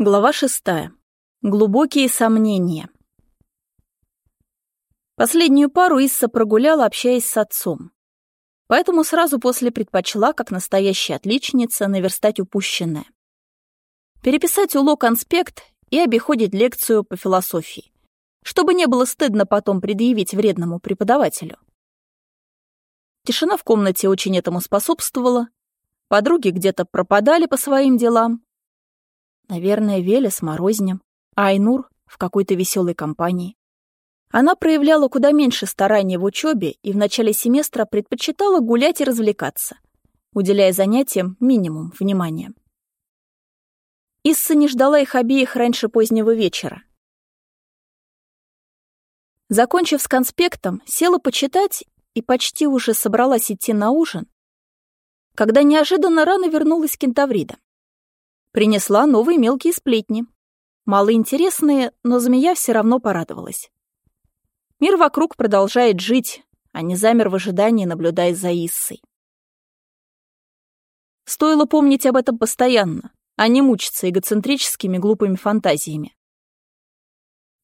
Глава шестая. Глубокие сомнения. Последнюю пару Исса прогуляла, общаясь с отцом. Поэтому сразу после предпочла, как настоящая отличница, наверстать упущенное. Переписать улог-конспект и обиходить лекцию по философии, чтобы не было стыдно потом предъявить вредному преподавателю. Тишина в комнате очень этому способствовала. Подруги где-то пропадали по своим делам, Наверное, Веля с Морознем, а Айнур в какой-то веселой компании. Она проявляла куда меньше старания в учебе и в начале семестра предпочитала гулять и развлекаться, уделяя занятиям минимум внимания. Исса не ждала их обеих раньше позднего вечера. Закончив с конспектом, села почитать и почти уже собралась идти на ужин, когда неожиданно рано вернулась кентаврида. Принесла новые мелкие сплетни. Малоинтересные, но змея все равно порадовалась. Мир вокруг продолжает жить, а не замер в ожидании, наблюдая за Иссой. Стоило помнить об этом постоянно, а не мучиться эгоцентрическими глупыми фантазиями.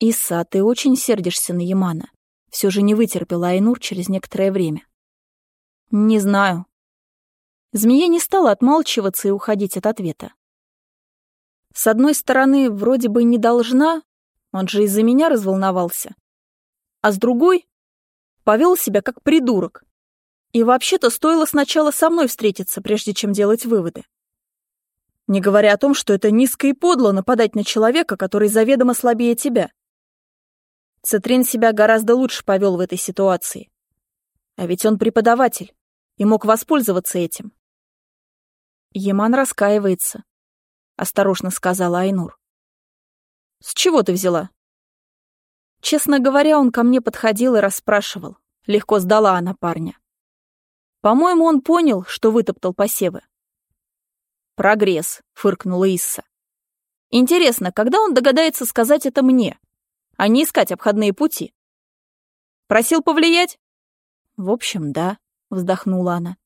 «Исса, ты очень сердишься на Ямана», — все же не вытерпела Айнур через некоторое время. «Не знаю». Змея не стала отмалчиваться и уходить от ответа. С одной стороны, вроде бы не должна, он же из-за меня разволновался. А с другой, повел себя как придурок. И вообще-то стоило сначала со мной встретиться, прежде чем делать выводы. Не говоря о том, что это низко и подло нападать на человека, который заведомо слабее тебя. Цитрин себя гораздо лучше повел в этой ситуации. А ведь он преподаватель и мог воспользоваться этим. Яман раскаивается осторожно сказала Айнур. С чего ты взяла? Честно говоря, он ко мне подходил и расспрашивал. Легко сдала она парня. По-моему, он понял, что вытоптал посевы. «Прогресс», — фыркнула Исса. «Интересно, когда он догадается сказать это мне, а не искать обходные пути?» «Просил повлиять?» «В общем, да», — вздохнула она.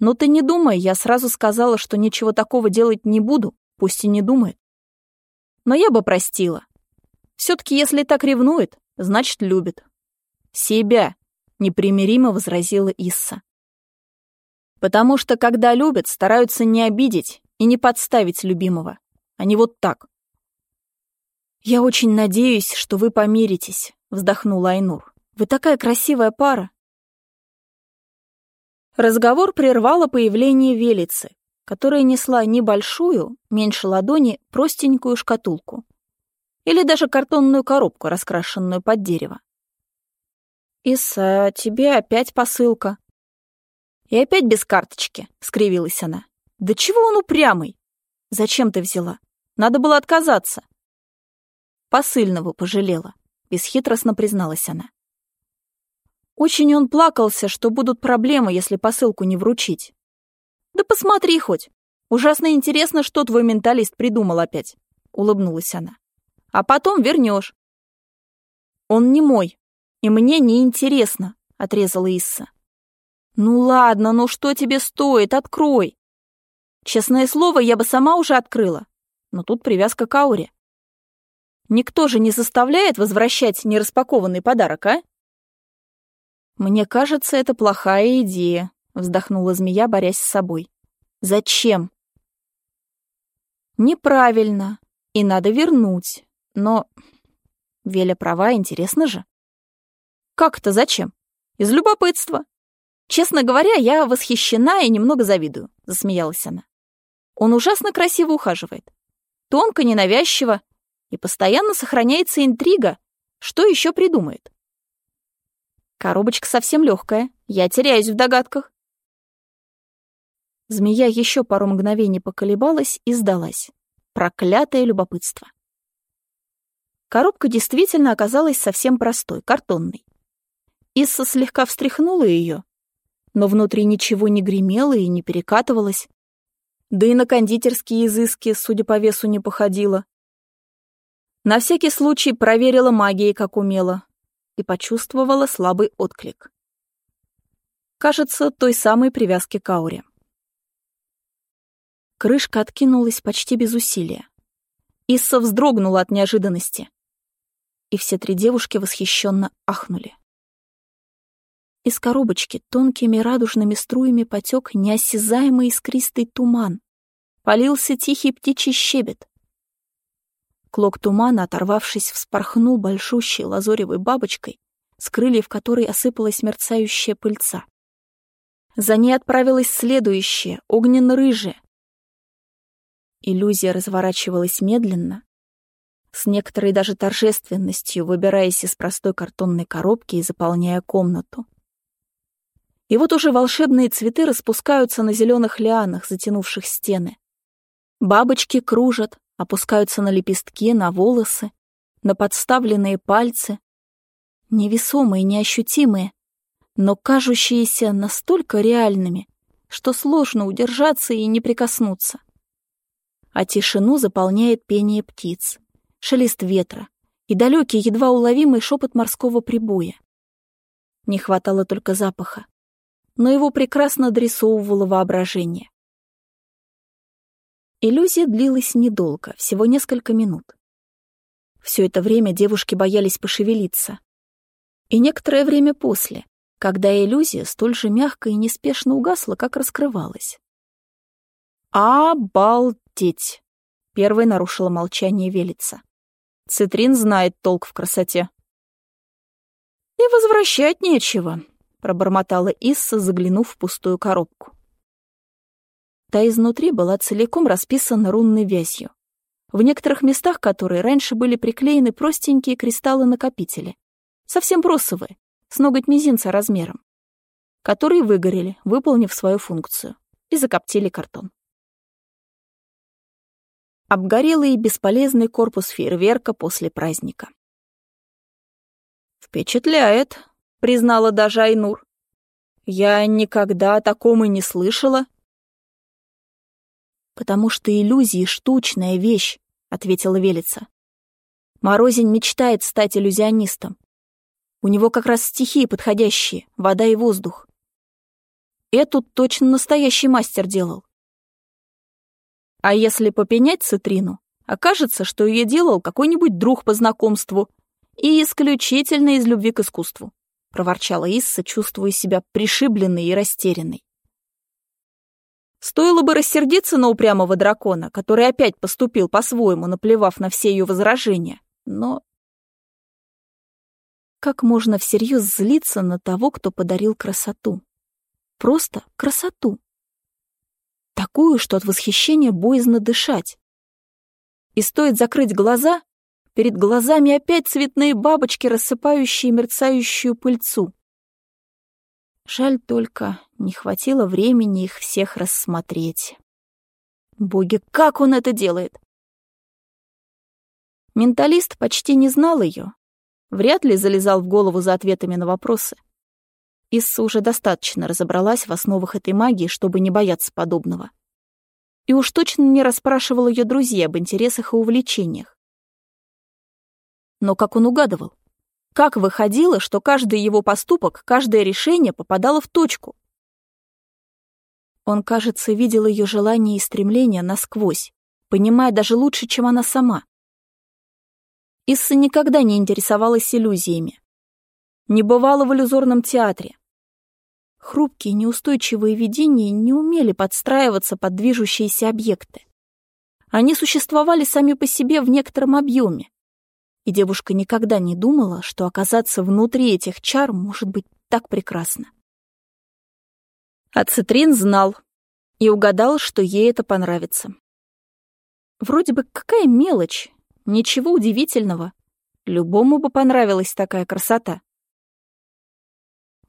Но ты не думай, я сразу сказала, что ничего такого делать не буду, пусть и не думает. Но я бы простила. Все-таки, если так ревнует, значит, любит. Себя, непримиримо возразила Исса. Потому что, когда любят, стараются не обидеть и не подставить любимого, а не вот так. «Я очень надеюсь, что вы помиритесь», — вздохнула Айнур. «Вы такая красивая пара. Разговор прервало появление велицы, которая несла небольшую, меньше ладони, простенькую шкатулку. Или даже картонную коробку, раскрашенную под дерево. «Иса, тебе опять посылка». «И опять без карточки», — скривилась она. «Да чего он упрямый? Зачем ты взяла? Надо было отказаться». Посыльного пожалела, бесхитростно призналась она. Очень он плакался, что будут проблемы, если посылку не вручить. «Да посмотри хоть. Ужасно интересно, что твой менталист придумал опять», — улыбнулась она. «А потом вернешь. «Он не мой, и мне не интересно», — отрезала Исса. «Ну ладно, ну что тебе стоит, открой». Честное слово, я бы сама уже открыла, но тут привязка к ауре. Никто же не заставляет возвращать нераспакованный подарок, а? «Мне кажется, это плохая идея», — вздохнула змея, борясь с собой. «Зачем?» «Неправильно. И надо вернуть. Но...» Веля права, интересно же. «Как это зачем? Из любопытства. Честно говоря, я восхищена и немного завидую», — засмеялась она. «Он ужасно красиво ухаживает. Тонко, ненавязчиво, и постоянно сохраняется интрига. Что еще придумает?» Коробочка совсем легкая, я теряюсь в догадках. Змея еще пару мгновений поколебалась и сдалась. Проклятое любопытство. Коробка действительно оказалась совсем простой, картонной. Исса слегка встряхнула ее, но внутри ничего не гремело и не перекатывалось. Да и на кондитерские изыски, судя по весу, не походила. На всякий случай проверила магией, как умела, и почувствовала слабый отклик. Кажется, той самой привязки к ауре. Крышка откинулась почти без усилия. Исса вздрогнула от неожиданности. И все три девушки восхищенно ахнули. Из коробочки тонкими радужными струями потек неосязаемый искристый туман. Полился тихий птичий щебет. Клок тумана, оторвавшись, вспорхнул большущей лазоревой бабочкой, с крыльев которой осыпалась мерцающая пыльца. За ней отправилась следующая, огненно-рыжая. Иллюзия разворачивалась медленно, с некоторой даже торжественностью, выбираясь из простой картонной коробки и заполняя комнату. И вот уже волшебные цветы распускаются на зеленых лианах, затянувших стены. Бабочки кружат, опускаются на лепестки, на волосы, на подставленные пальцы. Невесомые, неощутимые, но кажущиеся настолько реальными, что сложно удержаться и не прикоснуться. А тишину заполняет пение птиц, шелест ветра и далекий, едва уловимый шепот морского прибоя. Не хватало только запаха но его прекрасно дорисовывало воображение. Иллюзия длилась недолго, всего несколько минут. Все это время девушки боялись пошевелиться. И некоторое время после, когда иллюзия столь же мягко и неспешно угасла, как раскрывалась. «Обалдеть!» — первой нарушила молчание Велица. «Цитрин знает толк в красоте». «И возвращать нечего», — пробормотала Исса, заглянув в пустую коробку. Та изнутри была целиком расписана рунной вязью. В некоторых местах которые раньше были приклеены простенькие кристаллы-накопители, совсем бросовые, с ноготь мизинца размером, которые выгорели, выполнив свою функцию, и закоптили картон. Обгорелый и бесполезный корпус фейерверка после праздника. «Впечатляет», — признала даже Айнур. «Я никогда о таком и не слышала». «Потому что иллюзии — штучная вещь», — ответила Велица. «Морозень мечтает стать иллюзионистом. У него как раз стихии подходящие — вода и воздух. Эту точно настоящий мастер делал. А если попенять Цитрину, окажется, что ее делал какой-нибудь друг по знакомству и исключительно из любви к искусству. — проворчала Исса, чувствуя себя пришибленной и растерянной. Стоило бы рассердиться на упрямого дракона, который опять поступил по-своему, наплевав на все ее возражения, но... Как можно всерьез злиться на того, кто подарил красоту? Просто красоту. Такую, что от восхищения боязно дышать. И стоит закрыть глаза, Перед глазами опять цветные бабочки, рассыпающие мерцающую пыльцу. Жаль только, не хватило времени их всех рассмотреть. Боги, как он это делает? Менталист почти не знал ее. Вряд ли залезал в голову за ответами на вопросы. Исса уже достаточно разобралась в основах этой магии, чтобы не бояться подобного. И уж точно не расспрашивал ее друзей об интересах и увлечениях. Но как он угадывал? Как выходило, что каждый его поступок, каждое решение попадало в точку? Он, кажется, видел ее желания и стремления насквозь, понимая даже лучше, чем она сама. Исса никогда не интересовалась иллюзиями. Не бывала в иллюзорном театре. Хрупкие, неустойчивые видения не умели подстраиваться под движущиеся объекты. Они существовали сами по себе в некотором объеме, и девушка никогда не думала, что оказаться внутри этих чар может быть так прекрасно. А Цитрин знал и угадал, что ей это понравится. Вроде бы какая мелочь, ничего удивительного. Любому бы понравилась такая красота.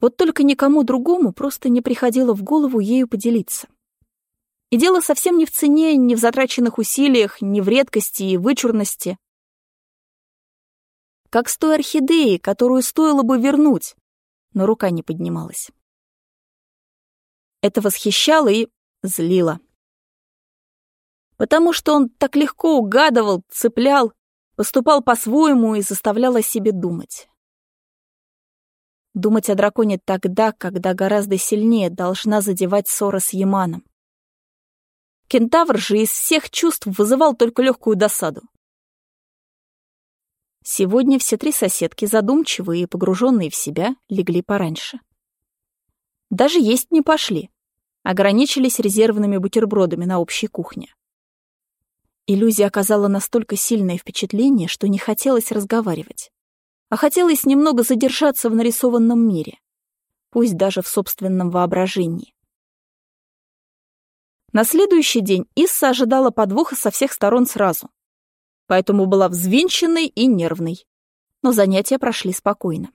Вот только никому другому просто не приходило в голову ею поделиться. И дело совсем не в цене, не в затраченных усилиях, не в редкости и вычурности как с той орхидеей, которую стоило бы вернуть, но рука не поднималась. Это восхищало и злило. Потому что он так легко угадывал, цеплял, поступал по-своему и заставлял о себе думать. Думать о драконе тогда, когда гораздо сильнее должна задевать ссора с Яманом. Кентавр же из всех чувств вызывал только легкую досаду. Сегодня все три соседки, задумчивые и погруженные в себя, легли пораньше. Даже есть не пошли, ограничились резервными бутербродами на общей кухне. Иллюзия оказала настолько сильное впечатление, что не хотелось разговаривать, а хотелось немного задержаться в нарисованном мире, пусть даже в собственном воображении. На следующий день Исса ожидала подвоха со всех сторон сразу, поэтому была взвинченной и нервной, но занятия прошли спокойно.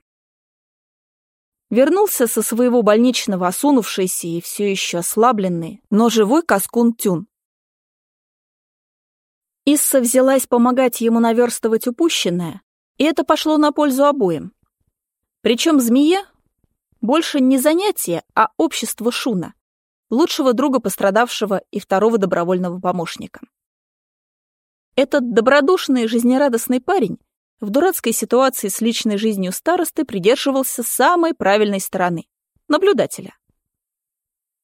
Вернулся со своего больничного осунувшийся и все еще ослабленный, но живой Каскун Тюн. Исса взялась помогать ему наверстывать упущенное, и это пошло на пользу обоим. Причем змея больше не занятие, а общество Шуна, лучшего друга пострадавшего и второго добровольного помощника. Этот добродушный и жизнерадостный парень в дурацкой ситуации с личной жизнью старосты придерживался самой правильной стороны — наблюдателя.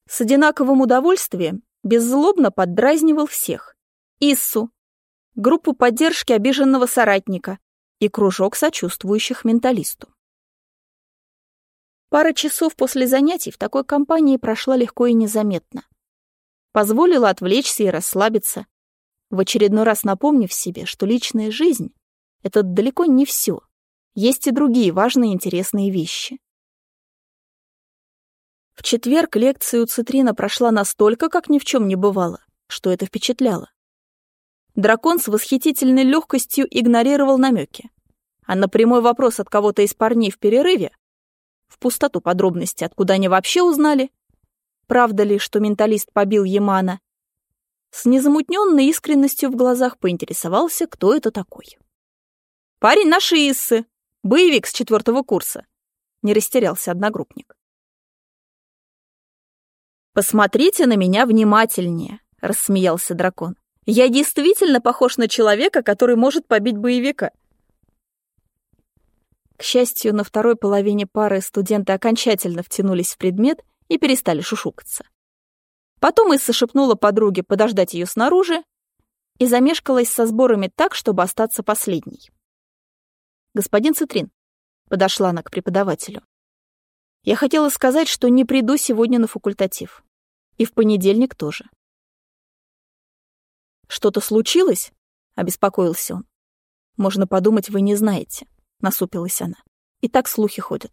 С одинаковым удовольствием беззлобно поддразнивал всех. Иссу, группу поддержки обиженного соратника и кружок сочувствующих менталисту. Пара часов после занятий в такой компании прошла легко и незаметно. Позволила отвлечься и расслабиться, в очередной раз напомнив себе, что личная жизнь — это далеко не все. Есть и другие важные и интересные вещи. В четверг лекция у Цитрина прошла настолько, как ни в чем не бывало, что это впечатляло. Дракон с восхитительной легкостью игнорировал намеки. А на прямой вопрос от кого-то из парней в перерыве, в пустоту подробности, откуда они вообще узнали, правда ли, что менталист побил Ямана, с незамутненной искренностью в глазах поинтересовался, кто это такой. «Парень нашей Иссы, боевик с четвертого курса», — не растерялся одногруппник. «Посмотрите на меня внимательнее», — рассмеялся дракон. Я действительно похож на человека, который может побить боевика. К счастью, на второй половине пары студенты окончательно втянулись в предмет и перестали шушукаться. Потом Исса шепнула подруге подождать ее снаружи и замешкалась со сборами так, чтобы остаться последней. «Господин Цитрин», — подошла она к преподавателю, «я хотела сказать, что не приду сегодня на факультатив. И в понедельник тоже. «Что-то случилось?» — обеспокоился он. «Можно подумать, вы не знаете», — насупилась она. «И так слухи ходят».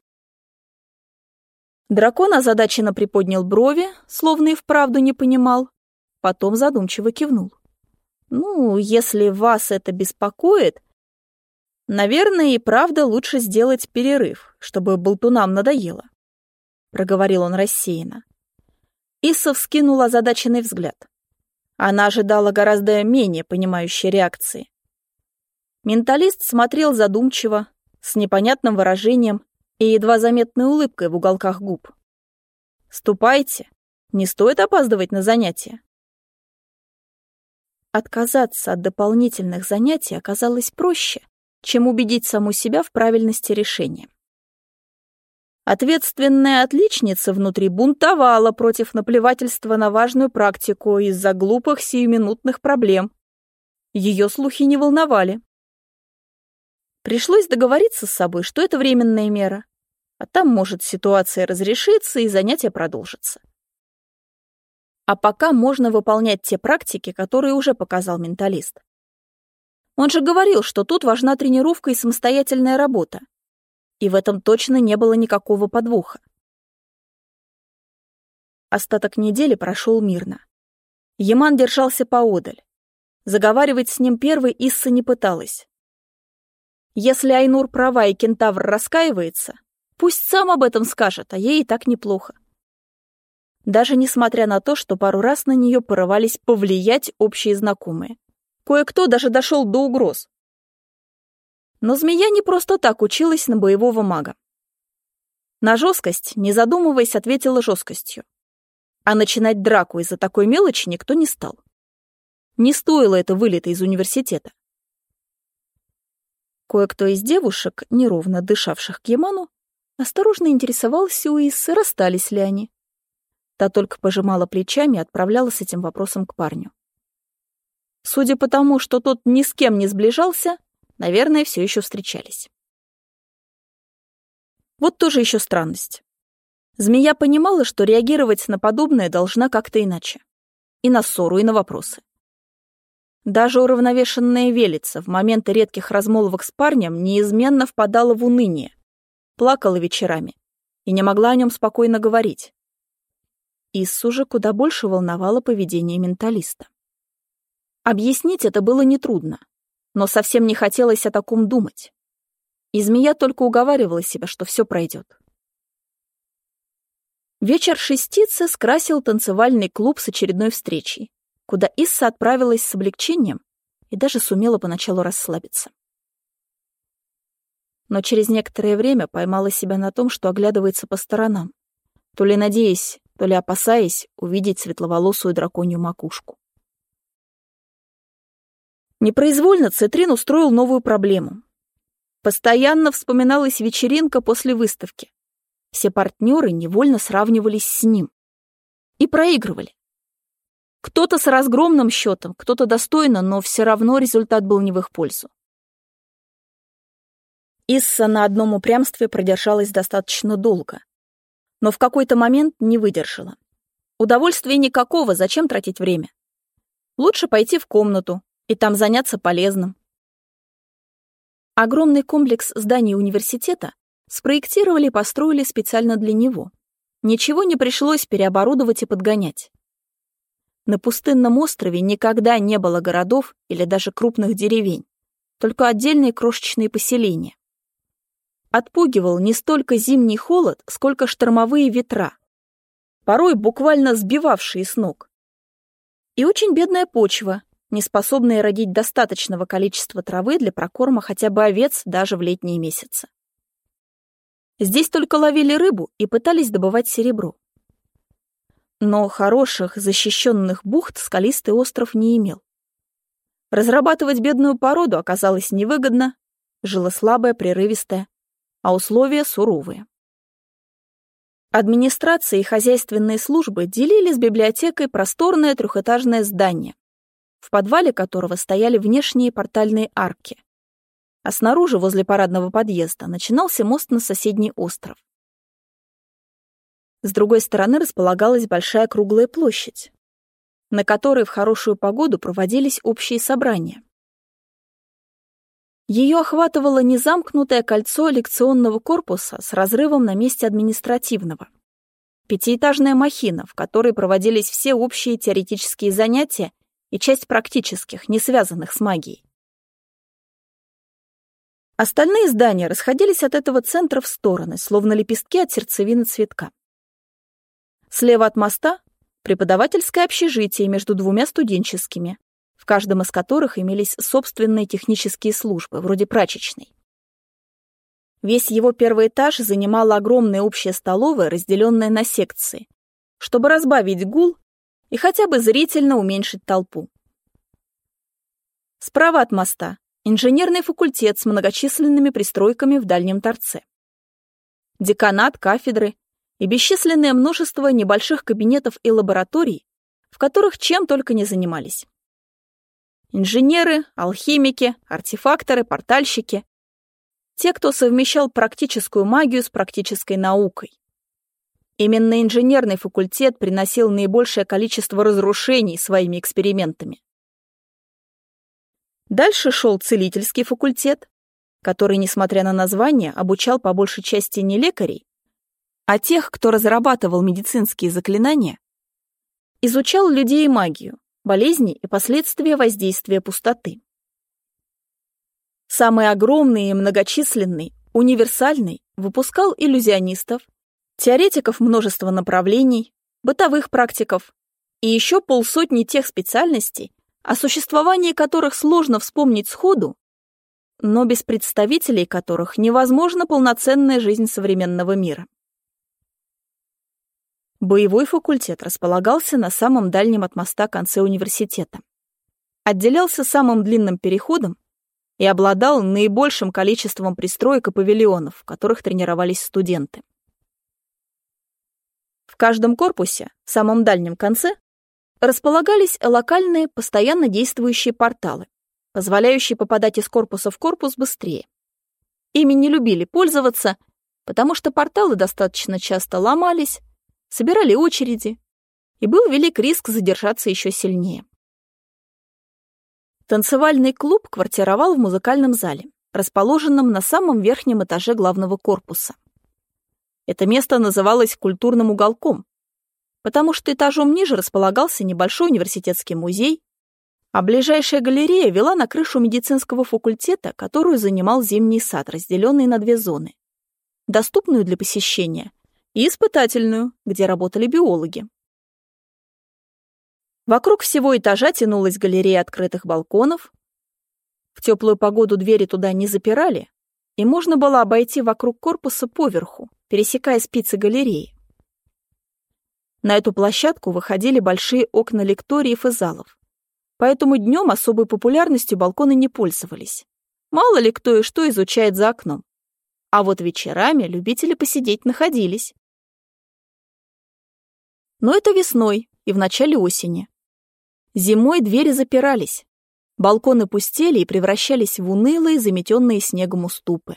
Дракон озадаченно приподнял брови, словно и вправду не понимал, потом задумчиво кивнул. «Ну, если вас это беспокоит, наверное, и правда лучше сделать перерыв, чтобы болтунам надоело», — проговорил он рассеянно. Исса вскинула озадаченный взгляд. Она ожидала гораздо менее понимающей реакции. Менталист смотрел задумчиво, с непонятным выражением и едва заметной улыбкой в уголках губ. «Ступайте, не стоит опаздывать на занятия». Отказаться от дополнительных занятий оказалось проще, чем убедить саму себя в правильности решения. Ответственная отличница внутри бунтовала против наплевательства на важную практику из-за глупых сиюминутных проблем. Ее слухи не волновали. Пришлось договориться с собой, что это временная мера, а там может ситуация разрешиться и занятие продолжится. А пока можно выполнять те практики, которые уже показал менталист. Он же говорил, что тут важна тренировка и самостоятельная работа, и в этом точно не было никакого подвоха. Остаток недели прошел мирно. Яман держался поодаль. Заговаривать с ним первой Исса не пыталась. Если Айнур права и кентавр раскаивается, пусть сам об этом скажет, а ей и так неплохо. Даже несмотря на то, что пару раз на нее порывались повлиять общие знакомые. Кое-кто даже дошел до угроз. Но змея не просто так училась на боевого мага. На жесткость, не задумываясь, ответила жесткостью. А начинать драку из-за такой мелочи никто не стал. Не стоило это вылета из университета. Кое-кто из девушек, неровно дышавших к Яману, осторожно интересовался у Иссы, расстались ли они. Та только пожимала плечами и отправляла с этим вопросом к парню. Судя по тому, что тот ни с кем не сближался, наверное, все еще встречались. Вот тоже еще странность. Змея понимала, что реагировать на подобное должна как-то иначе. И на ссору, и на вопросы. Даже уравновешенная велица в моменты редких размолвок с парнем неизменно впадала в уныние, плакала вечерами и не могла о нем спокойно говорить. Иссу же куда больше волновало поведение менталиста. Объяснить это было нетрудно, но совсем не хотелось о таком думать. И змея только уговаривала себя, что все пройдет. Вечер шестицы скрасил танцевальный клуб с очередной встречей, куда Исса отправилась с облегчением и даже сумела поначалу расслабиться. Но через некоторое время поймала себя на том, что оглядывается по сторонам, то ли надеясь, то ли опасаясь увидеть светловолосую драконью макушку. Непроизвольно Цитрин устроил новую проблему. Постоянно вспоминалась вечеринка после выставки, все партнеры невольно сравнивались с ним. И проигрывали. Кто-то с разгромным счетом, кто-то достойно, но все равно результат был не в их пользу. Исса на одном упрямстве продержалась достаточно долго, но в какой-то момент не выдержала. Удовольствия никакого, зачем тратить время? Лучше пойти в комнату и там заняться полезным. Огромный комплекс зданий университета Спроектировали и построили специально для него. Ничего не пришлось переоборудовать и подгонять. На пустынном острове никогда не было городов или даже крупных деревень, только отдельные крошечные поселения. Отпугивал не столько зимний холод, сколько штормовые ветра, порой буквально сбивавшие с ног. И очень бедная почва, не способная родить достаточного количества травы для прокорма хотя бы овец даже в летние месяцы. Здесь только ловили рыбу и пытались добывать серебро. Но хороших, защищенных бухт скалистый остров не имел. Разрабатывать бедную породу оказалось невыгодно, жило слабое, прерывистое, а условия суровые. Администрация и хозяйственные службы делили с библиотекой просторное трехэтажное здание, в подвале которого стояли внешние портальные арки а снаружи, возле парадного подъезда, начинался мост на соседний остров. С другой стороны располагалась большая круглая площадь, на которой в хорошую погоду проводились общие собрания. Ее охватывало незамкнутое кольцо лекционного корпуса с разрывом на месте административного. Пятиэтажная махина, в которой проводились все общие теоретические занятия и часть практических, не связанных с магией. Остальные здания расходились от этого центра в стороны, словно лепестки от сердцевины цветка. Слева от моста — преподавательское общежитие между двумя студенческими, в каждом из которых имелись собственные технические службы, вроде прачечной. Весь его первый этаж занимала огромная общая столовая, разделенная на секции, чтобы разбавить гул и хотя бы зрительно уменьшить толпу. Справа от моста инженерный факультет с многочисленными пристройками в дальнем торце. Деканат, кафедры и бесчисленное множество небольших кабинетов и лабораторий, в которых чем только не занимались. Инженеры, алхимики, артефакторы, портальщики. Те, кто совмещал практическую магию с практической наукой. Именно инженерный факультет приносил наибольшее количество разрушений своими экспериментами. Дальше шел целительский факультет, который, несмотря на название, обучал по большей части не лекарей, а тех, кто разрабатывал медицинские заклинания, изучал людей и магию, болезни и последствия воздействия пустоты. Самый огромный и многочисленный, универсальный, выпускал иллюзионистов, теоретиков множества направлений, бытовых практиков и еще полсотни тех специальностей, о существовании которых сложно вспомнить сходу, но без представителей которых невозможна полноценная жизнь современного мира. Боевой факультет располагался на самом дальнем от моста конце университета. Отделялся самым длинным переходом и обладал наибольшим количеством пристроек и павильонов, в которых тренировались студенты. В каждом корпусе, в самом дальнем конце, располагались локальные, постоянно действующие порталы, позволяющий попадать из корпуса в корпус быстрее. Ими не любили пользоваться, потому что порталы достаточно часто ломались, собирали очереди, и был велик риск задержаться еще сильнее. Танцевальный клуб квартировал в музыкальном зале, расположенном на самом верхнем этаже главного корпуса. Это место называлось культурным уголком, потому что этажом ниже располагался небольшой университетский музей, а ближайшая галерея вела на крышу медицинского факультета, которую занимал зимний сад, разделенный на две зоны. Доступную для посещения и испытательную, где работали биологи. Вокруг всего этажа тянулась галерея открытых балконов. В теплую погоду двери туда не запирали, и можно было обойти вокруг корпуса поверху, пересекая спицы галереи. На эту площадку выходили большие окна лекториев и залов. Поэтому днем особой популярностью балконы не пользовались. Мало ли кто и что изучает за окном. А вот вечерами любители посидеть находились. Но это весной и в начале осени. Зимой двери запирались. Балконы пустели и превращались в унылые, заметенные снегом уступы.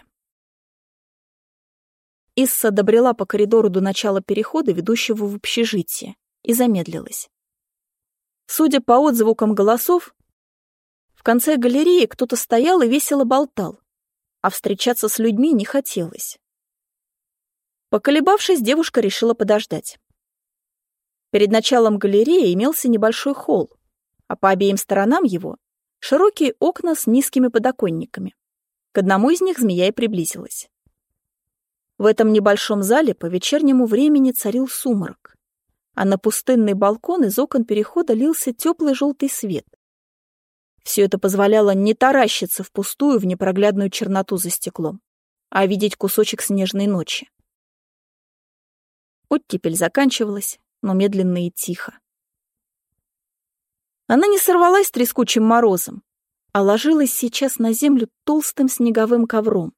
Исса добрела по коридору до начала перехода, ведущего в общежитие, и замедлилась. Судя по отзвукам голосов, в конце галереи кто-то стоял и весело болтал, а встречаться с людьми не хотелось. Поколебавшись, девушка решила подождать. Перед началом галереи имелся небольшой холл, а по обеим сторонам его — широкие окна с низкими подоконниками. К одному из них змея и приблизилась. В этом небольшом зале по вечернему времени царил сумрак, а на пустынный балкон из окон перехода лился теплый желтый свет. Все это позволяло не таращиться впустую в непроглядную черноту за стеклом, а видеть кусочек снежной ночи. Оттепель заканчивалась, но медленно и тихо. Она не сорвалась трескучим морозом, а ложилась сейчас на землю толстым снеговым ковром.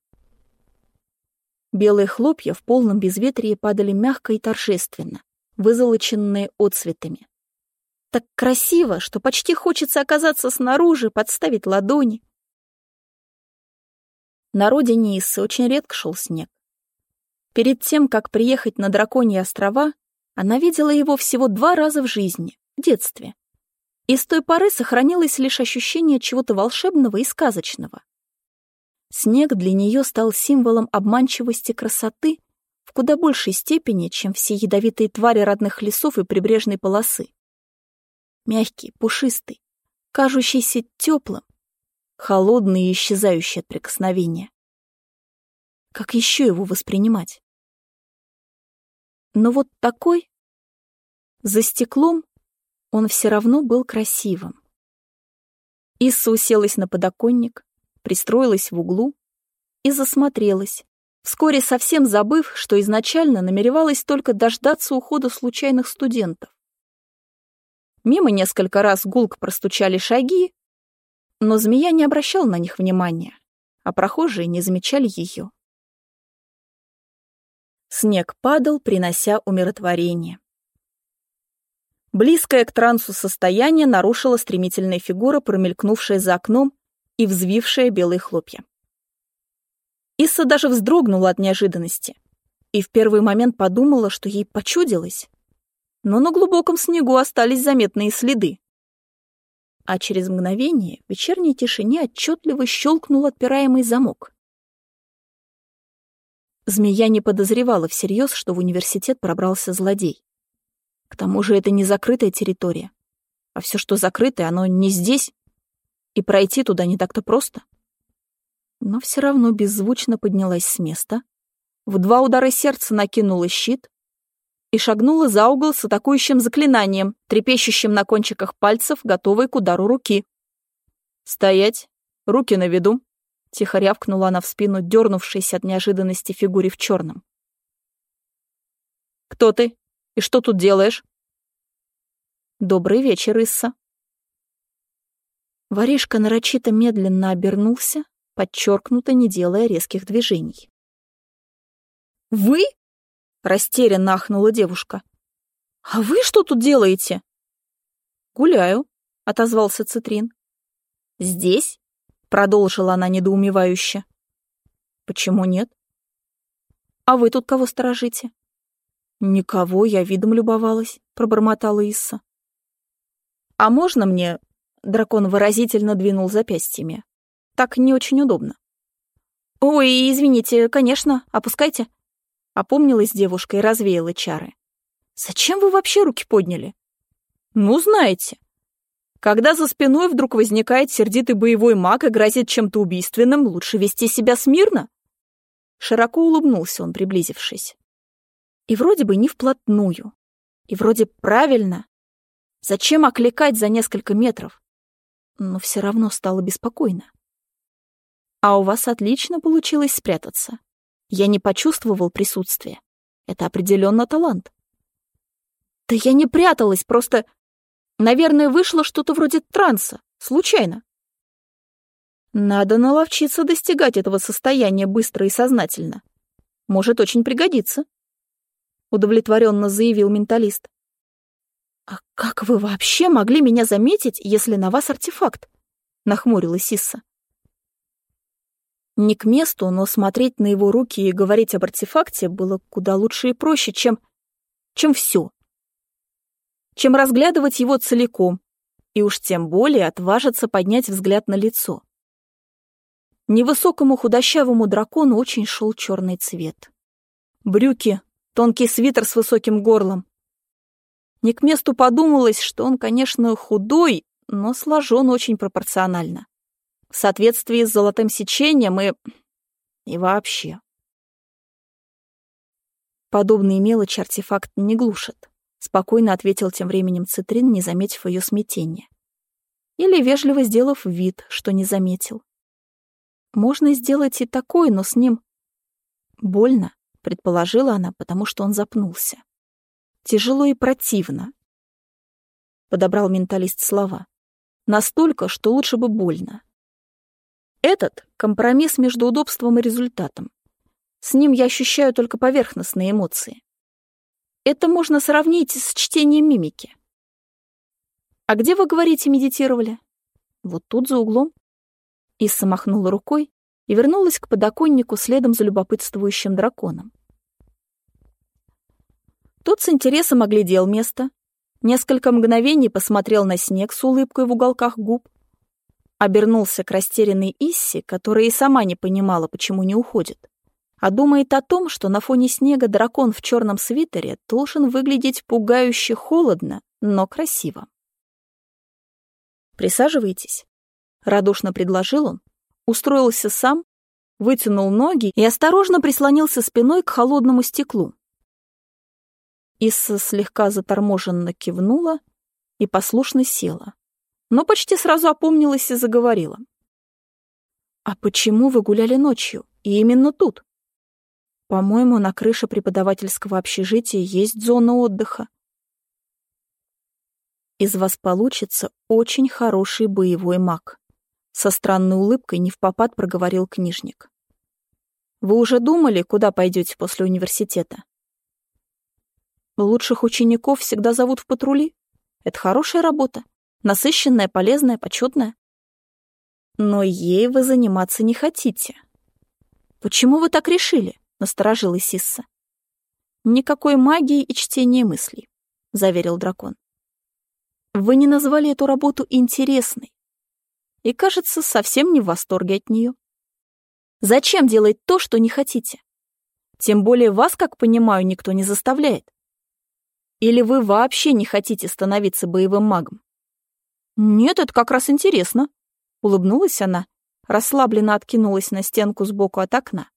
Белые хлопья в полном безветрии падали мягко и торжественно, вызолоченные отцветами. Так красиво, что почти хочется оказаться снаружи, подставить ладони. На родине Иссы очень редко шел снег. Перед тем, как приехать на Драконьи острова, она видела его всего два раза в жизни, в детстве. И с той поры сохранилось лишь ощущение чего-то волшебного и сказочного. Снег для нее стал символом обманчивости красоты в куда большей степени, чем все ядовитые твари родных лесов и прибрежной полосы. Мягкий, пушистый, кажущийся теплым, холодный и исчезающий от прикосновения. Как еще его воспринимать? Но вот такой, за стеклом, он все равно был красивым. Исса уселась на подоконник, пристроилась в углу и засмотрелась, вскоре совсем забыв, что изначально намеревалась только дождаться ухода случайных студентов. Мимо несколько раз гулко простучали шаги, но змея не обращал на них внимания, а прохожие не замечали ее. Снег падал, принося умиротворение. Близкое к трансу состояние нарушила стремительная фигура, промелькнувшая за окном и взвившая белые хлопья. Исса даже вздрогнула от неожиданности и в первый момент подумала, что ей почудилось. Но на глубоком снегу остались заметные следы. А через мгновение в вечерней тишине отчетливо щелкнул отпираемый замок. Змея не подозревала всерьез, что в университет пробрался злодей. К тому же это не закрытая территория. А все, что закрытое, оно не здесь, и пройти туда не так-то просто. Но все равно беззвучно поднялась с места, в два удара сердца накинула щит и шагнула за угол с атакующим заклинанием, трепещущим на кончиках пальцев, готовой к удару руки. «Стоять! Руки на виду!» — тихо рявкнула она в спину, дернувшись от неожиданности фигуре в черном. «Кто ты? И что тут делаешь?» «Добрый вечер, Исса», Воришка нарочито медленно обернулся, подчеркнуто не делая резких движений. «Вы?» — растерянно ахнула девушка. «А вы что тут делаете?» «Гуляю», — отозвался Цитрин. «Здесь Продолжила она недоумевающе. Почему нет? А вы тут кого сторожите? Никого, я видом любовалась, пробормотала Исса. А можно мне... Дракон выразительно двинул запястьями. Так не очень удобно. «Ой, извините, конечно, опускайте». Опомнилась девушка и развеяла чары. «Зачем вы вообще руки подняли?» «Ну, знаете. Когда за спиной вдруг возникает сердитый боевой маг и грозит чем-то убийственным, лучше вести себя смирно». Широко улыбнулся он, приблизившись. И вроде бы не вплотную. И вроде правильно. Зачем окликать за несколько метров? Но все равно стало беспокойно. А у вас отлично получилось спрятаться. Я не почувствовал присутствия. Это определенно талант. Да я не пряталась, просто... Наверное, вышло что-то вроде транса. Случайно. Надо наловчиться достигать этого состояния быстро и сознательно. Может очень пригодиться. Удовлетворенно заявил менталист. «А как вы вообще могли меня заметить, если на вас артефакт?» — нахмурилась Сисса. Не к месту, но смотреть на его руки и говорить об артефакте было куда лучше и проще, чем... чем все. Чем разглядывать его целиком, и уж тем более отважиться поднять взгляд на лицо. Невысокому худощавому дракону очень шел черный цвет. Брюки, тонкий свитер с высоким горлом. Не к месту подумалось, что он, конечно, худой, но сложен очень пропорционально в соответствии с золотым сечением и... и вообще. Подобные мелочи артефакт не глушит, спокойно ответил тем временем Цитрин, не заметив ее смятения. Или вежливо сделав вид, что не заметил. Можно сделать и такое, но с ним... Больно, предположила она, потому что он запнулся. Тяжело и противно. Подобрал менталист слова. Настолько, что лучше бы больно. Этот — компромисс между удобством и результатом. С ним я ощущаю только поверхностные эмоции. Это можно сравнить с чтением мимики. «А где, вы говорите, медитировали?» «Вот тут, за углом». Исса махнула рукой и вернулась к подоконнику следом за любопытствующим драконом. Тот с интересом оглядел место, несколько мгновений посмотрел на снег с улыбкой в уголках губ, Обернулся к растерянной Исси, которая и сама не понимала, почему не уходит. А думает о том, что на фоне снега дракон в черном свитере должен выглядеть пугающе холодно, но красиво. «Присаживайтесь», — радушно предложил он, устроился сам, вытянул ноги и осторожно прислонился спиной к холодному стеклу. Исса слегка заторможенно кивнула и послушно села но почти сразу опомнилась и заговорила. «А почему вы гуляли ночью? И именно тут?» «По-моему, на крыше преподавательского общежития есть зона отдыха». «Из вас получится очень хороший боевой маг», со странной улыбкой не в попад проговорил книжник. «Вы уже думали, куда пойдете после университета?» «Лучших учеников всегда зовут в патрули. Это хорошая работа. Насыщенная, полезная, почетная. Но ей вы заниматься не хотите. Почему вы так решили? Насторожилась Сисса. Никакой магии и чтения мыслей, заверил дракон. Вы не назвали эту работу интересной. И, кажется, совсем не в восторге от нее. Зачем делать то, что не хотите? Тем более вас, как понимаю, никто не заставляет. Или вы вообще не хотите становиться боевым магом? «Нет, это как раз интересно», — улыбнулась она, расслабленно откинулась на стенку сбоку от окна.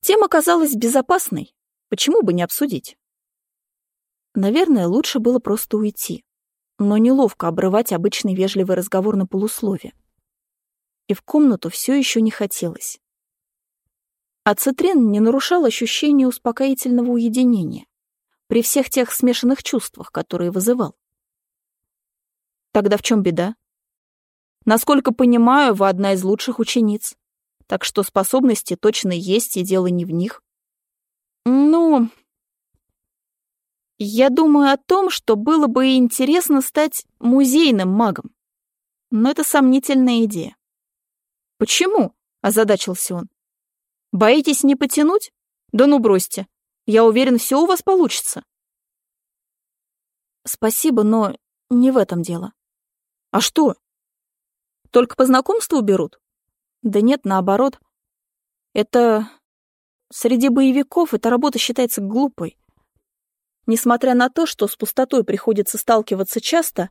Тема казалась безопасной, почему бы не обсудить? Наверное, лучше было просто уйти, но неловко обрывать обычный вежливый разговор на полуслове. И в комнату все еще не хотелось. А цитрин не нарушал ощущение успокоительного уединения при всех тех смешанных чувствах, которые вызывал. Тогда в чем беда? Насколько понимаю, вы одна из лучших учениц. Так что способности точно есть, и дело не в них. Ну, я думаю о том, что было бы интересно стать музейным магом. но это сомнительная идея. «Почему?» — озадачился он. «Боитесь не потянуть? Да ну бросьте. Я уверен, все у вас получится». «Спасибо, но не в этом дело». «А что? Только по знакомству берут?» «Да нет, наоборот. Это... Среди боевиков эта работа считается глупой. Несмотря на то, что с пустотой приходится сталкиваться часто,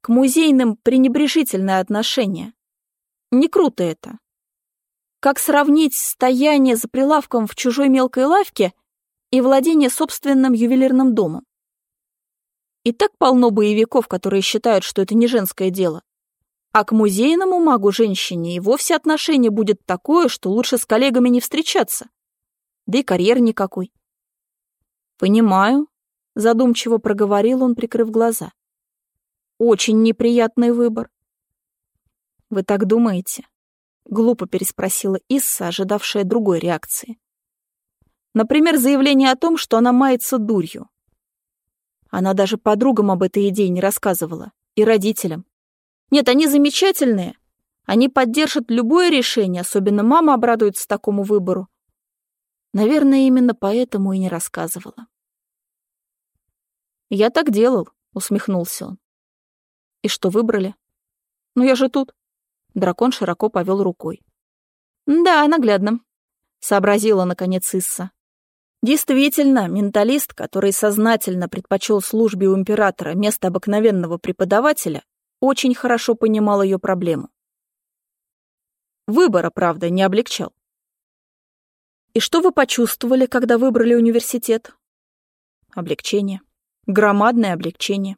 к музейным пренебрежительное отношение. Не круто это. Как сравнить стояние за прилавком в чужой мелкой лавке и владение собственным ювелирным домом? И так полно боевиков, которые считают, что это не женское дело. А к музейному магу-женщине и вовсе отношение будет такое, что лучше с коллегами не встречаться. Да и карьер никакой. «Понимаю», — задумчиво проговорил он, прикрыв глаза. «Очень неприятный выбор». «Вы так думаете?» — глупо переспросила Исса, ожидавшая другой реакции. Например, заявление о том, что она мается дурью. Она даже подругам об этой идее не рассказывала, и родителям. Нет, они замечательные. Они поддержат любое решение, особенно мама обрадуется такому выбору. Наверное, именно поэтому и не рассказывала. «Я так делал», — усмехнулся он. «И что выбрали?» «Ну я же тут». Дракон широко повел рукой. «Да, наглядно», — сообразила наконец Исса. Действительно, менталист, который сознательно предпочел службе у императора место обыкновенного преподавателя, очень хорошо понимал ее проблему. Выбора, правда, не облегчал. И что вы почувствовали, когда выбрали университет? Облегчение. Громадное облегчение.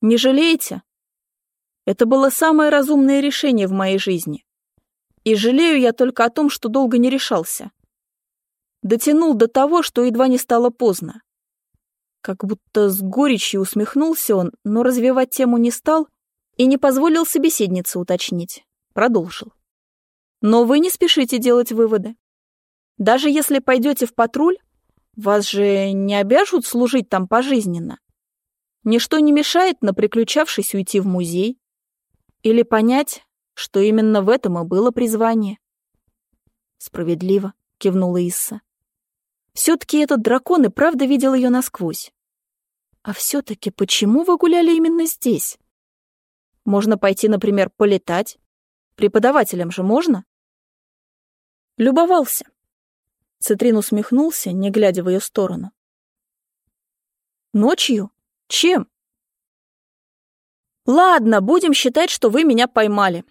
Не жалеете? Это было самое разумное решение в моей жизни. И жалею я только о том, что долго не решался. Дотянул до того, что едва не стало поздно. Как будто с горечью усмехнулся он, но развивать тему не стал и не позволил собеседнице уточнить. Продолжил. Но вы не спешите делать выводы. Даже если пойдете в патруль, вас же не обяжут служить там пожизненно. Ничто не мешает, на приключавшись, уйти в музей. Или понять, что именно в этом и было призвание. Справедливо, кивнула Исса. Все-таки этот дракон и правда видел ее насквозь. А все-таки почему вы гуляли именно здесь? Можно пойти, например, полетать. Преподавателям же можно? Любовался. Цитрин усмехнулся, не глядя в ее сторону. Ночью? Чем? Ладно, будем считать, что вы меня поймали.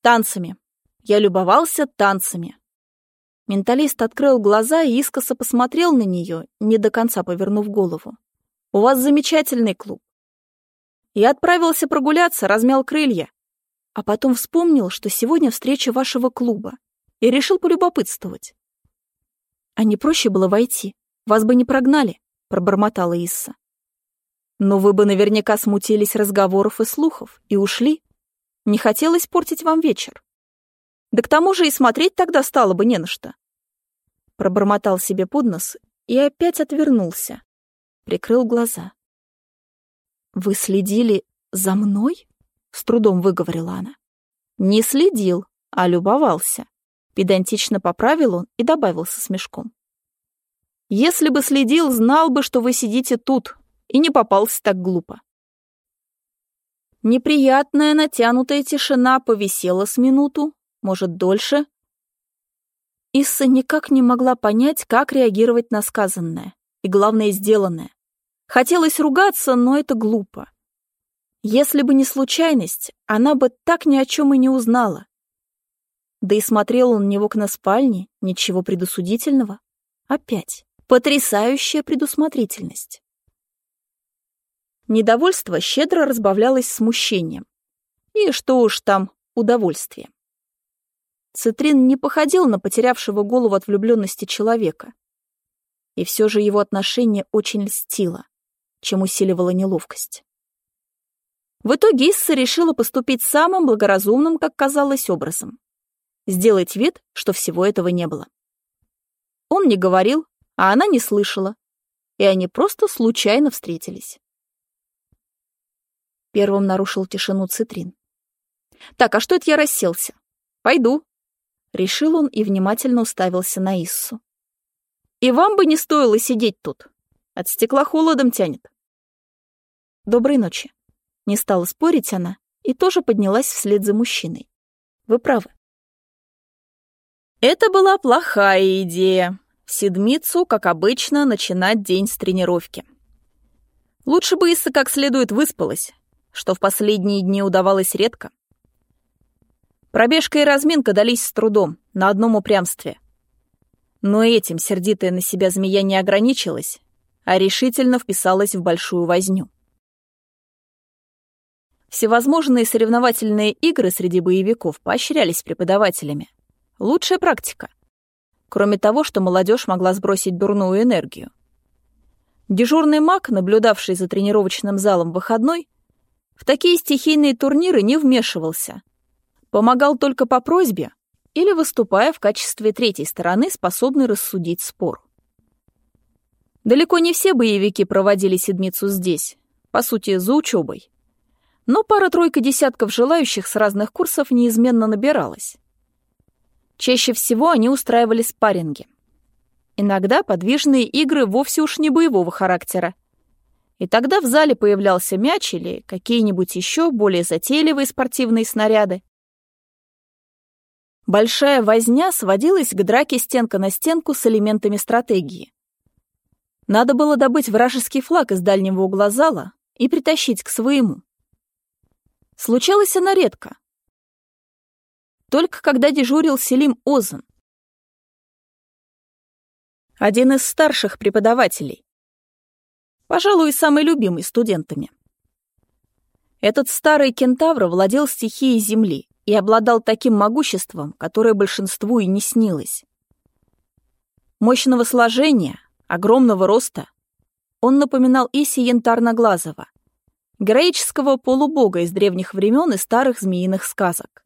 Танцами. Я любовался танцами. Менталист открыл глаза и искоса посмотрел на нее, не до конца повернув голову. «У вас замечательный клуб». Я отправился прогуляться, размял крылья. А потом вспомнил, что сегодня встреча вашего клуба, и решил полюбопытствовать. «А не проще было войти? Вас бы не прогнали», — пробормотала Исса. «Но вы бы наверняка смутились разговоров и слухов и ушли. Не хотелось портить вам вечер. Да к тому же и смотреть тогда стало бы не на что пробормотал себе под нос и опять отвернулся. Прикрыл глаза. «Вы следили за мной?» — с трудом выговорила она. «Не следил, а любовался», — педантично поправил он и добавил со смешком. «Если бы следил, знал бы, что вы сидите тут, и не попался так глупо». Неприятная натянутая тишина повисела с минуту, может, дольше, Исса никак не могла понять, как реагировать на сказанное, и, главное, сделанное. Хотелось ругаться, но это глупо. Если бы не случайность, она бы так ни о чем и не узнала. Да и смотрел он не в окна спальни, ничего предосудительного. Опять. Потрясающая предусмотрительность. Недовольство щедро разбавлялось смущением. И что уж там, удовольствием. Цитрин не походил на потерявшего голову от влюбленности человека. И все же его отношение очень льстило, чем усиливало неловкость. В итоге Исса решила поступить самым благоразумным, как казалось, образом. Сделать вид, что всего этого не было. Он не говорил, а она не слышала, и они просто случайно встретились. Первым нарушил тишину Цитрин. «Так, а что это я расселся? Пойду». Решил он и внимательно уставился на Иссу. «И вам бы не стоило сидеть тут. От стекла холодом тянет». «Доброй ночи». Не стала спорить она и тоже поднялась вслед за мужчиной. «Вы правы». Это была плохая идея. В седмицу, как обычно, начинать день с тренировки. Лучше бы Исса как следует выспалась, что в последние дни удавалось редко. Пробежка и разминка дались с трудом, на одном упрямстве. Но этим сердитая на себя змея не ограничилась, а решительно вписалась в большую возню. Всевозможные соревновательные игры среди боевиков поощрялись преподавателями. Лучшая практика. Кроме того, что молодежь могла сбросить дурную энергию. Дежурный маг, наблюдавший за тренировочным залом выходной, в такие стихийные турниры не вмешивался. Помогал только по просьбе или выступая в качестве третьей стороны, способной рассудить спор. Далеко не все боевики проводили седмицу здесь, по сути, за учебой. Но пара-тройка десятков желающих с разных курсов неизменно набиралась. Чаще всего они устраивали спарринги. Иногда подвижные игры вовсе уж не боевого характера, и тогда в зале появлялся мяч или какие-нибудь еще более затейливые спортивные снаряды. Большая возня сводилась к драке стенка на стенку с элементами стратегии. Надо было добыть вражеский флаг из дальнего угла зала и притащить к своему. Случалось она редко. Только когда дежурил Селим Озан. Один из старших преподавателей, пожалуй, самый любимый студентами. Этот старый кентавр владел стихией Земли и обладал таким могуществом, которое большинству и не снилось. Мощного сложения, огромного роста, он напоминал Иси Янтарноглазого, героического полубога из древних времен и старых змеиных сказок.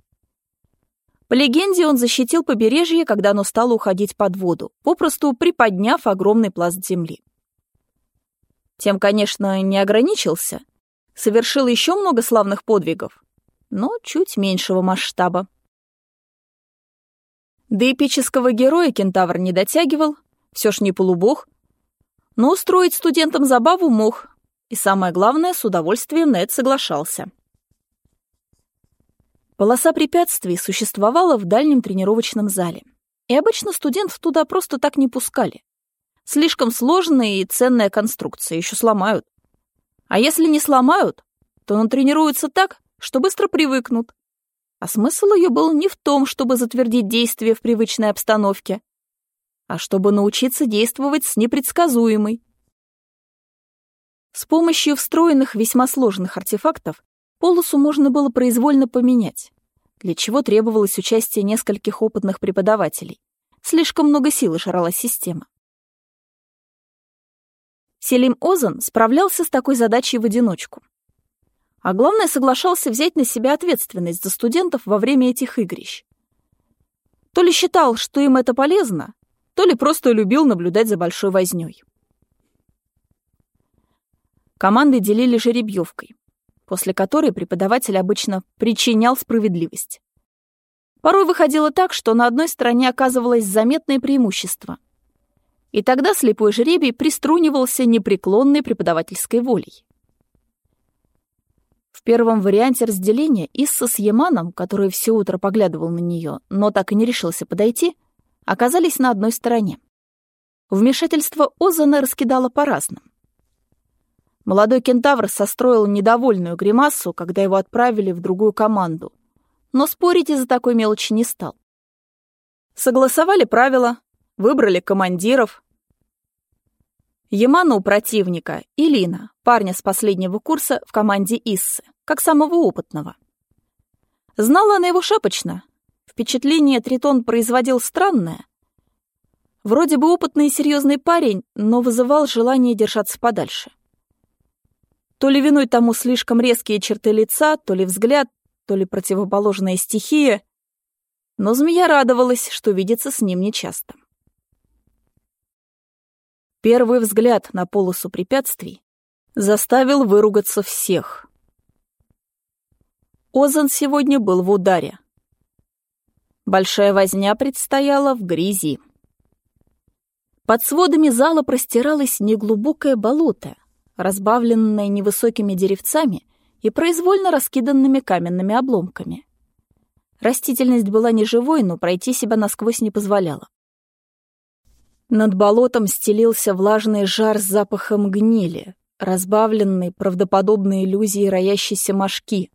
По легенде, он защитил побережье, когда оно стало уходить под воду, попросту приподняв огромный пласт земли. Тем, конечно, не ограничился. Совершил еще много славных подвигов, но чуть меньшего масштаба. До эпического героя кентавр не дотягивал, все ж не полубог, но устроить студентам забаву мог, и самое главное, с удовольствием Нед соглашался. Полоса препятствий существовала в дальнем тренировочном зале, и обычно студентов туда просто так не пускали. Слишком сложная и ценная конструкция, еще сломают. А если не сломают, то натренируются так, что быстро привыкнут. А смысл ее был не в том, чтобы затвердить действие в привычной обстановке, а чтобы научиться действовать с непредсказуемой. С помощью встроенных весьма сложных артефактов полосу можно было произвольно поменять, для чего требовалось участие нескольких опытных преподавателей. Слишком много силы жрала система. Селим Озан справлялся с такой задачей в одиночку. А главное, соглашался взять на себя ответственность за студентов во время этих игрищ. То ли считал, что им это полезно, то ли просто любил наблюдать за большой вознёй. Команды делили жеребьевкой, после которой преподаватель обычно причинял справедливость. Порой выходило так, что на одной стороне оказывалось заметное преимущество, и тогда слепой жребий приструнивался непреклонной преподавательской волей. Первом варианте разделения Исса с Яманом, который все утро поглядывал на нее, но так и не решился подойти, оказались на одной стороне. Вмешательство Озана раскидало по-разному. Молодой кентавр состроил недовольную гримасу, когда его отправили в другую команду, но спорить из-за такой мелочи не стал. Согласовали правила, выбрали командиров, Ямана у противника Илина, парня с последнего курса в команде Иссы, как самого опытного. Знала она его шапочно. Впечатление Тритон производил странное. Вроде бы опытный и серьезный парень, но вызывал желание держаться подальше. То ли виной тому слишком резкие черты лица, то ли взгляд, то ли противоположная стихия. Но змея радовалась, что видится с ним нечасто. Первый взгляд на полосу препятствий заставил выругаться всех. Озан сегодня был в ударе. Большая возня предстояла в грязи. Под сводами зала простиралось неглубокое болото, разбавленное невысокими деревцами и произвольно раскиданными каменными обломками. Растительность была неживой, но пройти себя насквозь не позволяла. Над болотом стелился влажный жар с запахом гнили, разбавленный правдоподобной иллюзией роящейся мошки.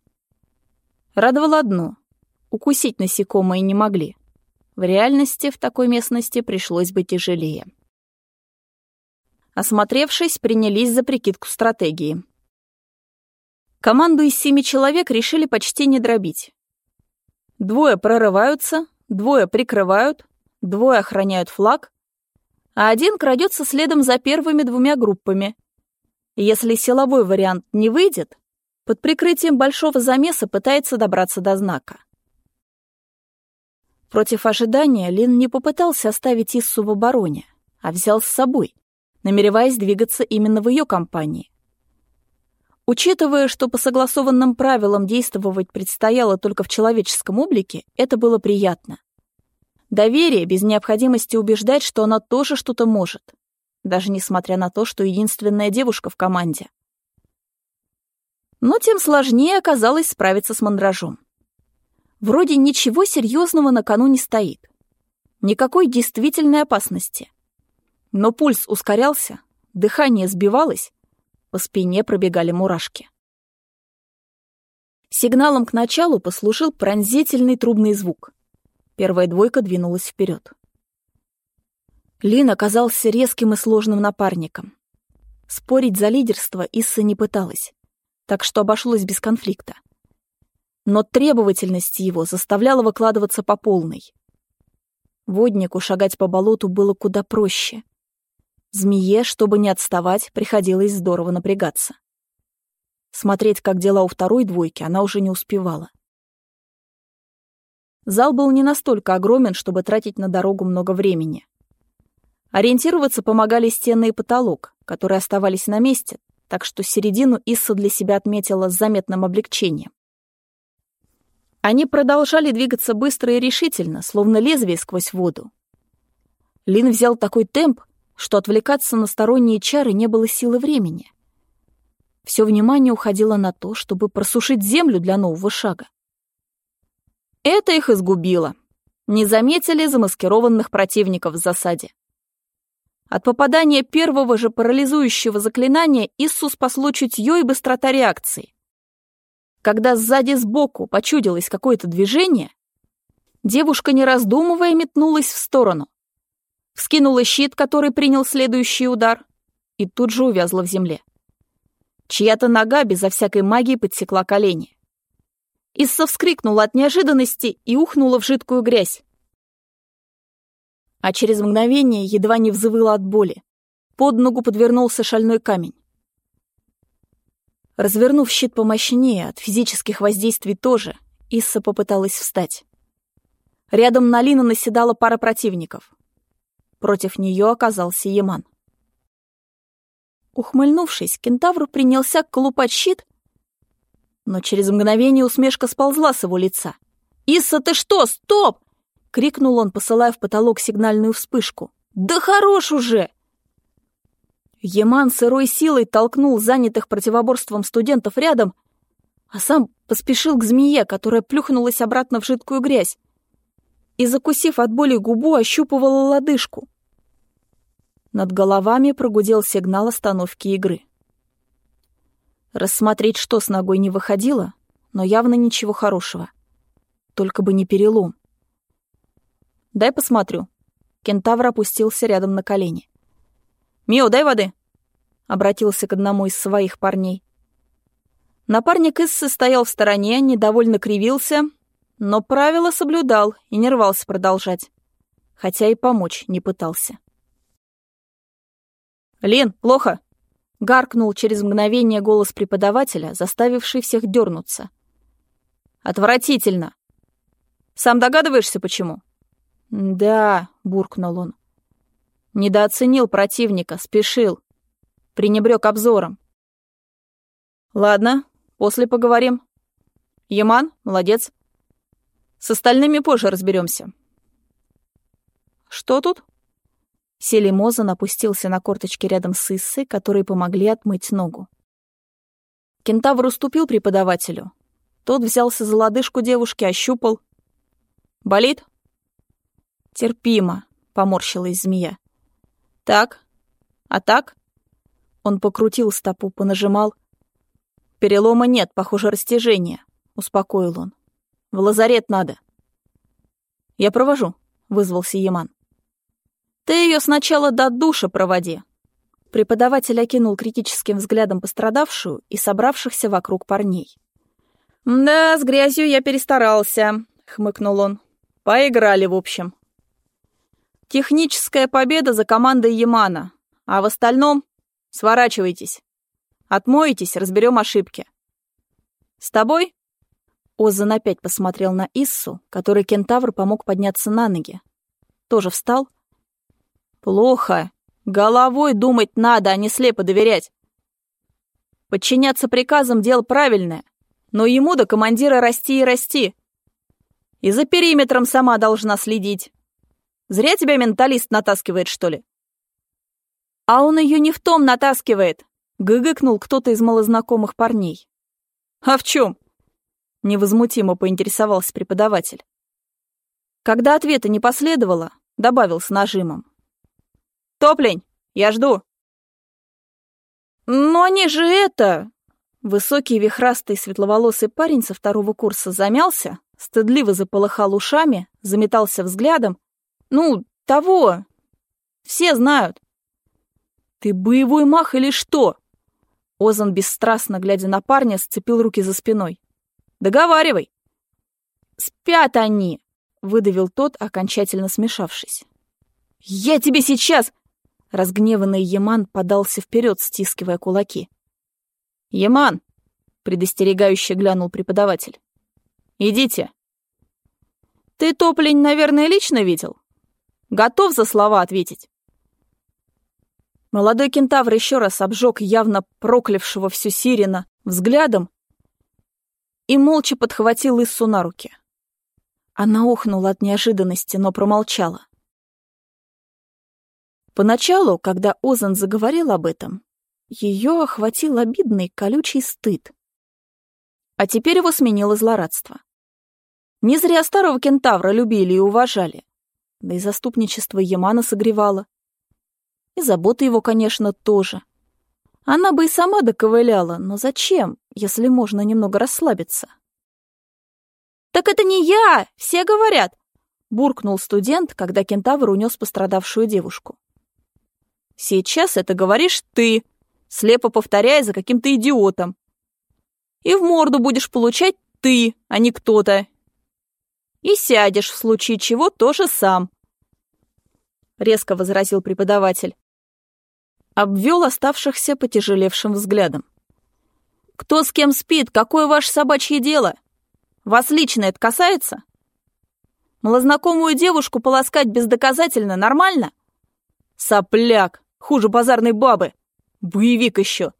Радовало одно — укусить насекомые не могли. В реальности в такой местности пришлось бы тяжелее. Осмотревшись, принялись за прикидку стратегии. Команду из семи человек решили почти не дробить. Двое прорываются, двое прикрывают, двое охраняют флаг, а один крадется следом за первыми двумя группами. Если силовой вариант не выйдет, под прикрытием большого замеса пытается добраться до знака. Против ожидания Лин не попытался оставить Иссу в обороне, а взял с собой, намереваясь двигаться именно в ее компании. Учитывая, что по согласованным правилам действовать предстояло только в человеческом облике, это было приятно. Доверие без необходимости убеждать, что она тоже что-то может, даже несмотря на то, что единственная девушка в команде. Но тем сложнее оказалось справиться с мандражом. Вроде ничего серьезного на кону не стоит. Никакой действительной опасности. Но пульс ускорялся, дыхание сбивалось, по спине пробегали мурашки. Сигналом к началу послужил пронзительный трубный звук. Первая двойка двинулась вперед. Лин оказался резким и сложным напарником. Спорить за лидерство Исса не пыталась, так что обошлось без конфликта. Но требовательность его заставляла выкладываться по полной. Воднику шагать по болоту было куда проще. Змее, чтобы не отставать, приходилось здорово напрягаться. Смотреть, как дела у второй двойки, она уже не успевала. Зал был не настолько огромен, чтобы тратить на дорогу много времени. Ориентироваться помогали стены и потолок, которые оставались на месте, так что середину Исса для себя отметила с заметным облегчением. Они продолжали двигаться быстро и решительно, словно лезвие сквозь воду. Лин взял такой темп, что отвлекаться на сторонние чары не было силы времени. Все внимание уходило на то, чтобы просушить землю для нового шага. Это их изгубило. Не заметили замаскированных противников в засаде. От попадания первого же парализующего заклинания Иссу спасло чутье и быстрота реакции. Когда сзади сбоку почудилось какое-то движение, девушка, не раздумывая, метнулась в сторону вскинула щит, который принял следующий удар, и тут же увязла в земле. Чья-то нога безо всякой магии подсекла колени. Исса вскрикнула от неожиданности и ухнула в жидкую грязь. А через мгновение едва не взвыла от боли. Под ногу подвернулся шальной камень. Развернув щит помощнее, от физических воздействий тоже, Исса попыталась встать. Рядом на Лина наседала пара противников. Против нее оказался Яман. Ухмыльнувшись, кентавр принялся колупать щит, но через мгновение усмешка сползла с его лица. «Исса, ты что? Стоп!» — крикнул он, посылая в потолок сигнальную вспышку. «Да хорош уже!» Яман сырой силой толкнул занятых противоборством студентов рядом, а сам поспешил к змее, которая плюхнулась обратно в жидкую грязь и, закусив от боли губу, ощупывала лодыжку. Над головами прогудел сигнал остановки игры. Рассмотреть, что с ногой не выходило, но явно ничего хорошего. Только бы не перелом. «Дай посмотрю». Кентавр опустился рядом на колени. «Мио, дай воды!» — обратился к одному из своих парней. Напарник Иссы стоял в стороне, недовольно кривился, но правила соблюдал и не рвался продолжать, хотя и помочь не пытался. «Лен, плохо!» — гаркнул через мгновение голос преподавателя, заставивший всех дернуться. «Отвратительно! Сам догадываешься, почему?» «Да», — буркнул он. «Недооценил противника, спешил. Пренебрег обзором». «Ладно, после поговорим. Яман, молодец. С остальными позже разберемся. Что тут? Селимозан опустился на корточки рядом с Иссой, которые помогли отмыть ногу. Кентавр уступил преподавателю. Тот взялся за лодыжку девушки, ощупал. «Болит?» «Терпимо», — поморщилась змея. «Так? А так?» Он покрутил стопу, понажимал. «Перелома нет, похоже, растяжение», — успокоил он. «В лазарет надо». «Я провожу», — вызвался Яман. «Ты ее сначала до душа проводи». Преподаватель окинул критическим взглядом пострадавшую и собравшихся вокруг парней. «Да, с грязью я перестарался», — хмыкнул он. «Поиграли, в общем». «Техническая победа за командой Ямана, а в остальном сворачивайтесь. Отмоетесь, разберем ошибки». «С тобой?» Оззан опять посмотрел на Иссу, который кентавр помог подняться на ноги. Тоже встал. «Плохо. Головой думать надо, а не слепо доверять. Подчиняться приказам — дело правильное, но ему до командира расти и расти. И за периметром сама должна следить. Зря тебя менталист натаскивает, что ли? А он ее не в том натаскивает, гыгыкнул кто-то из малознакомых парней. А в чем? Невозмутимо поинтересовался преподаватель. Когда ответа не последовало, добавил с нажимом. «Топлень, я жду!» «Но они же это...» Высокий, вихрастый, светловолосый парень со второго курса замялся, стыдливо заполыхал ушами, заметался взглядом. «Ну, того! Все знают!» «Ты боевой мах или что?» Озан, бесстрастно глядя на парня, сцепил руки за спиной. «Договаривай!» «Спят они!» — выдавил тот, окончательно смешавшись. «Я тебе сейчас...» Разгневанный Яман подался вперед, стискивая кулаки. «Яман!» — предостерегающе глянул преподаватель. «Идите!» «Ты, топлень, наверное, лично видел? Готов за слова ответить?» Молодой кентавр еще раз обжег явно проклявшего всю Сирина взглядом и молча подхватил Иссу на руки. Она охнула от неожиданности, но промолчала. Поначалу, когда Озан заговорил об этом, ее охватил обидный колючий стыд. А теперь его сменило злорадство. Не зря старого кентавра любили и уважали. Да и заступничество Ямана согревало. И забота его, конечно, тоже. Она бы и сама доковыляла, но зачем, если можно немного расслабиться? «Так это не я! Все говорят!» — буркнул студент, когда кентавр унес пострадавшую девушку. Сейчас это говоришь ты, слепо повторяя за каким-то идиотом. И в морду будешь получать ты, а не кто-то. И сядешь в случае чего тоже сам. Резко возразил преподаватель. Обвел оставшихся потяжелевшим взглядом. Кто с кем спит, какое ваше собачье дело? Вас лично это касается? Малознакомую девушку полоскать бездоказательно нормально? Сопляк! Хуже базарной бабы. Боевик еще.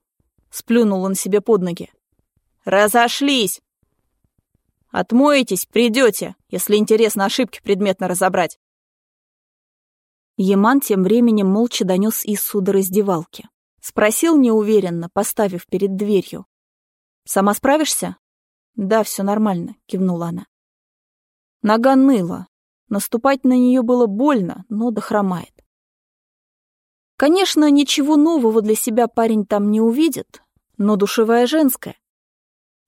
Сплюнул он себе под ноги. Разошлись. Отмоетесь, придете, если интересно ошибки предметно разобрать. Яман тем временем молча донес Иссу до раздевалки. Спросил неуверенно, поставив перед дверью. «Сама справишься?» «Да, все нормально», — кивнула она. Нога ныла. Наступать на нее было больно, но дохромает. Конечно, ничего нового для себя парень там не увидит, но душевая женская.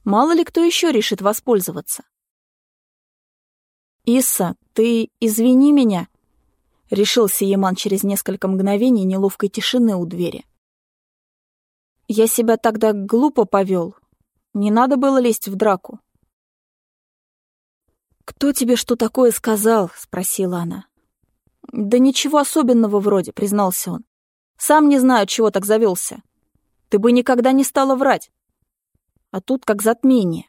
Мало ли кто еще решит воспользоваться. «Иса, ты извини меня», — решился Яман через несколько мгновений неловкой тишины у двери. «Я себя тогда глупо повел. Не надо было лезть в драку». «Кто тебе что такое сказал?» — спросила она. «Да ничего особенного вроде», — признался он. Сам не знаю, чего так завелся. Ты бы никогда не стала врать. А тут как затмение.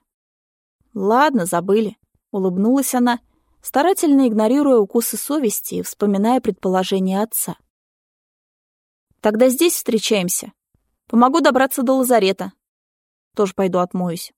Ладно, забыли. Улыбнулась она, старательно игнорируя укусы совести и вспоминая предположение отца. Тогда здесь встречаемся. Помогу добраться до лазарета. Тоже пойду отмоюсь.